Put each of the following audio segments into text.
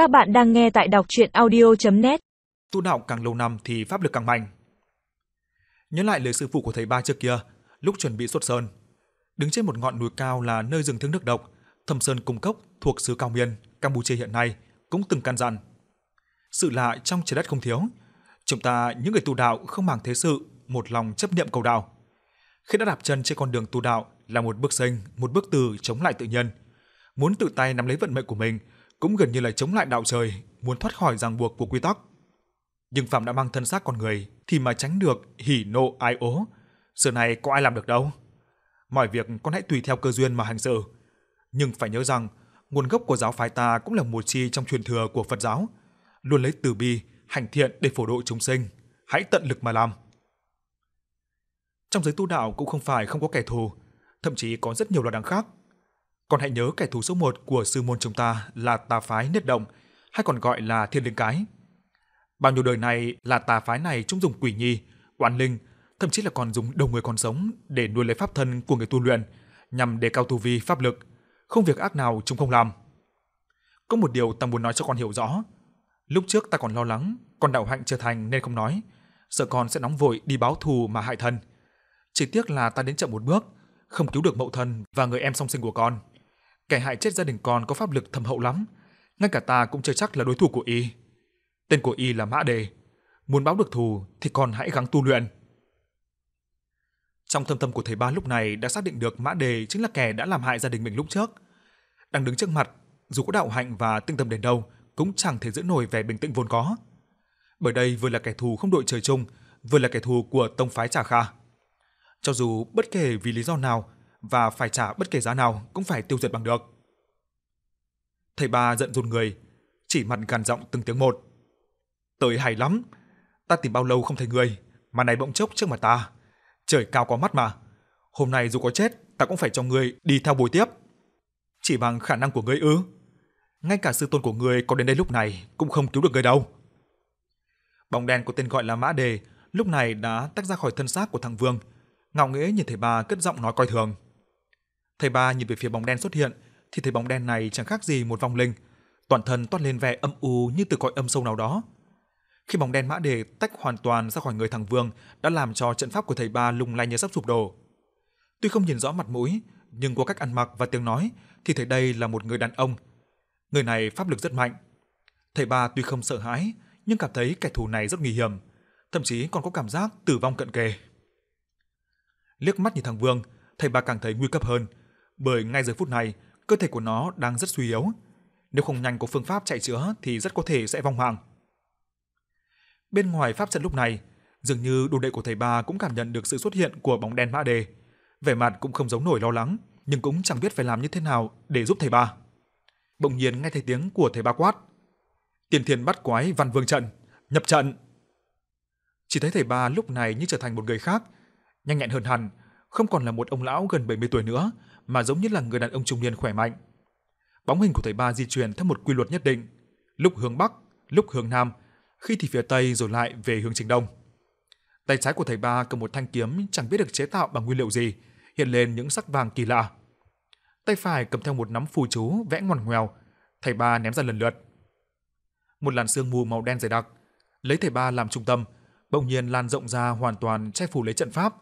Các bạn đang nghe tại đọc chuyện audio.net Tu đạo càng lâu năm thì pháp lực càng mạnh. Nhớ lại lời sư phụ của thầy ba trước kia, lúc chuẩn bị xuất sơn. Đứng trên một ngọn núi cao là nơi rừng thương nước độc, thâm sơn cung cốc thuộc xứ Cao Miên, Campuchia hiện nay, cũng từng căn dặn. Sự lạ trong trái đất không thiếu. Chúng ta, những người tu đạo không màng thế sự, một lòng chấp niệm cầu đạo. Khi đã đạp chân trên con đường tu đạo là một bước sinh, một bước từ chống lại tự nhiên. Muốn tự tay nắm lấy vận mệnh của mình cũng gần như là chống lại đạo trời, muốn thoát khỏi ràng buộc của quy tắc. Nhưng Phạm đã mang thân xác con người thì mà tránh được hỉ nộ ai ố. Sự này có ai làm được đâu. Mọi việc con hãy tùy theo cơ duyên mà hành sự. Nhưng phải nhớ rằng, nguồn gốc của giáo phái ta cũng là một chi trong truyền thừa của Phật giáo. Luôn lấy từ bi, hành thiện để phổ độ chúng sinh. Hãy tận lực mà làm. Trong giới tu đạo cũng không phải không có kẻ thù, thậm chí có rất nhiều loại đẳng khác. Còn hãy nhớ kẻ thù số một của sư môn chúng ta là tà phái Niết Động, hay còn gọi là Thiên Linh Cái. Bao nhiêu đời này là tà phái này chúng dùng quỷ nhi, oan linh, thậm chí là còn dùng đầu người còn sống để nuôi lấy pháp thân của người tu luyện, nhằm đề cao tu vi pháp lực, không việc ác nào chúng không làm. Có một điều ta muốn nói cho con hiểu rõ. Lúc trước ta còn lo lắng, con đạo hạnh chưa thành nên không nói, sợ con sẽ nóng vội đi báo thù mà hại thân. Chỉ tiếc là ta đến chậm một bước, không cứu được mậu thân và người em song sinh của con. Kẻ hại chết gia đình con có pháp lực thâm hậu lắm, ngay cả ta cũng chưa chắc là đối thủ của y. Tên của y là Mã Đề, muốn báo được thù thì con hãy gắng tu luyện. Trong thâm tâm của thầy ba lúc này đã xác định được Mã Đề chính là kẻ đã làm hại gia đình mình lúc trước. Đang đứng trước mặt, dù có đạo hạnh và tinh tâm đến đâu cũng chẳng thể giữ nổi vẻ bình tĩnh vốn có. Bởi đây vừa là kẻ thù không đội trời chung, vừa là kẻ thù của tông phái Trà Kha. Cho dù bất kể vì lý do nào và phải trả bất kể giá nào cũng phải tiêu diệt bằng được. Thầy ba giận run người, chỉ mặt gằn giọng từng tiếng một. Tới hay lắm, ta tìm bao lâu không thấy người, mà này bỗng chốc trước mặt ta. Trời cao có mắt mà, hôm nay dù có chết, ta cũng phải cho người đi theo bồi tiếp. Chỉ bằng khả năng của ngươi ư? Ngay cả sư tôn của ngươi có đến đây lúc này cũng không cứu được người đâu. Bóng đen của tên gọi là Mã Đề lúc này đã tách ra khỏi thân xác của thằng Vương, ngạo nghễ nhìn thầy ba cất giọng nói coi thường. Thầy ba nhìn về phía bóng đen xuất hiện, thì thấy bóng đen này chẳng khác gì một vong linh, toàn thân toát lên vẻ âm u như từ cõi âm sâu nào đó. Khi bóng đen mã đề tách hoàn toàn ra khỏi người thằng Vương đã làm cho trận pháp của thầy ba lung lay như sắp sụp đổ. Tuy không nhìn rõ mặt mũi, nhưng qua cách ăn mặc và tiếng nói thì thấy đây là một người đàn ông. Người này pháp lực rất mạnh. Thầy ba tuy không sợ hãi, nhưng cảm thấy kẻ thù này rất nguy hiểm, thậm chí còn có cảm giác tử vong cận kề. Liếc mắt nhìn thằng Vương, thầy ba càng thấy nguy cấp hơn, bởi ngay giờ phút này, cơ thể của nó đang rất suy yếu. Nếu không nhanh có phương pháp chạy chữa thì rất có thể sẽ vong hoàng Bên ngoài pháp trận lúc này, dường như đồ đệ của thầy ba cũng cảm nhận được sự xuất hiện của bóng đen mã đề. Vẻ mặt cũng không giấu nổi lo lắng, nhưng cũng chẳng biết phải làm như thế nào để giúp thầy ba. Bỗng nhiên nghe thấy tiếng của thầy ba quát. Tiền thiền bắt quái văn vương trận, nhập trận. Chỉ thấy thầy ba lúc này như trở thành một người khác, nhanh nhẹn hơn hẳn, không còn là một ông lão gần 70 tuổi nữa, mà giống như là người đàn ông trung niên khỏe mạnh. Bóng hình của thầy ba di chuyển theo một quy luật nhất định, lúc hướng bắc, lúc hướng nam, khi thì phía tây rồi lại về hướng chính đông. Tay trái của thầy ba cầm một thanh kiếm chẳng biết được chế tạo bằng nguyên liệu gì, hiện lên những sắc vàng kỳ lạ. Tay phải cầm theo một nắm phù chú vẽ ngoằn ngoèo, thầy ba ném ra lần lượt. Một làn sương mù màu đen dày đặc, lấy thầy ba làm trung tâm, bỗng nhiên lan rộng ra hoàn toàn che phủ lấy trận pháp.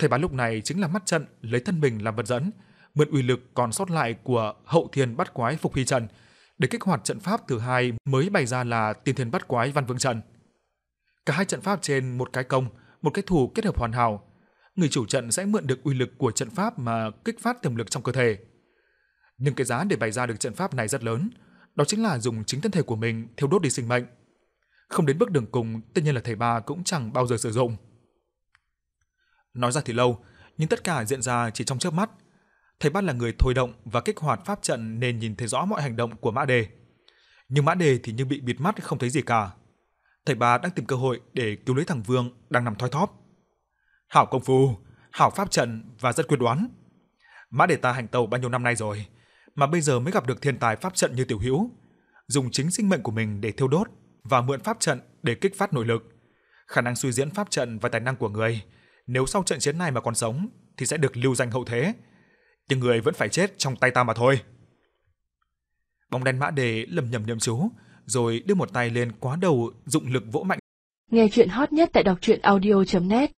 Thầy bá lúc này chính là mắt trận lấy thân mình làm vật dẫn, mượn uy lực còn sót lại của hậu thiên bắt quái phục hy trận để kích hoạt trận pháp thứ hai mới bày ra là tiên thiên bắt quái văn vương trận. Cả hai trận pháp trên một cái công, một cái thủ kết hợp hoàn hảo. Người chủ trận sẽ mượn được uy lực của trận pháp mà kích phát tiềm lực trong cơ thể. Nhưng cái giá để bày ra được trận pháp này rất lớn, đó chính là dùng chính thân thể của mình thiêu đốt đi sinh mệnh. Không đến bước đường cùng, tất nhiên là thầy ba cũng chẳng bao giờ sử dụng. Nói ra thì lâu, nhưng tất cả diễn ra chỉ trong chớp mắt. Thầy Bát là người thôi động và kích hoạt pháp trận nên nhìn thấy rõ mọi hành động của Mã Đề. Nhưng Mã Đề thì như bị bịt mắt không thấy gì cả. Thầy Ba đang tìm cơ hội để cứu lấy thằng Vương đang nằm thoi thóp. Hảo công phu, hảo pháp trận và rất quyết đoán. Mã Đề ta hành tàu bao nhiêu năm nay rồi, mà bây giờ mới gặp được thiên tài pháp trận như Tiểu Hữu, dùng chính sinh mệnh của mình để thiêu đốt và mượn pháp trận để kích phát nội lực. Khả năng suy diễn pháp trận và tài năng của người, nếu sau trận chiến này mà còn sống thì sẽ được lưu danh hậu thế nhưng người vẫn phải chết trong tay ta mà thôi. Bóng đen mã đề lầm nhầm nhầm chú, rồi đưa một tay lên quá đầu dụng lực vỗ mạnh. Nghe chuyện hot nhất tại đọc truyện audio.net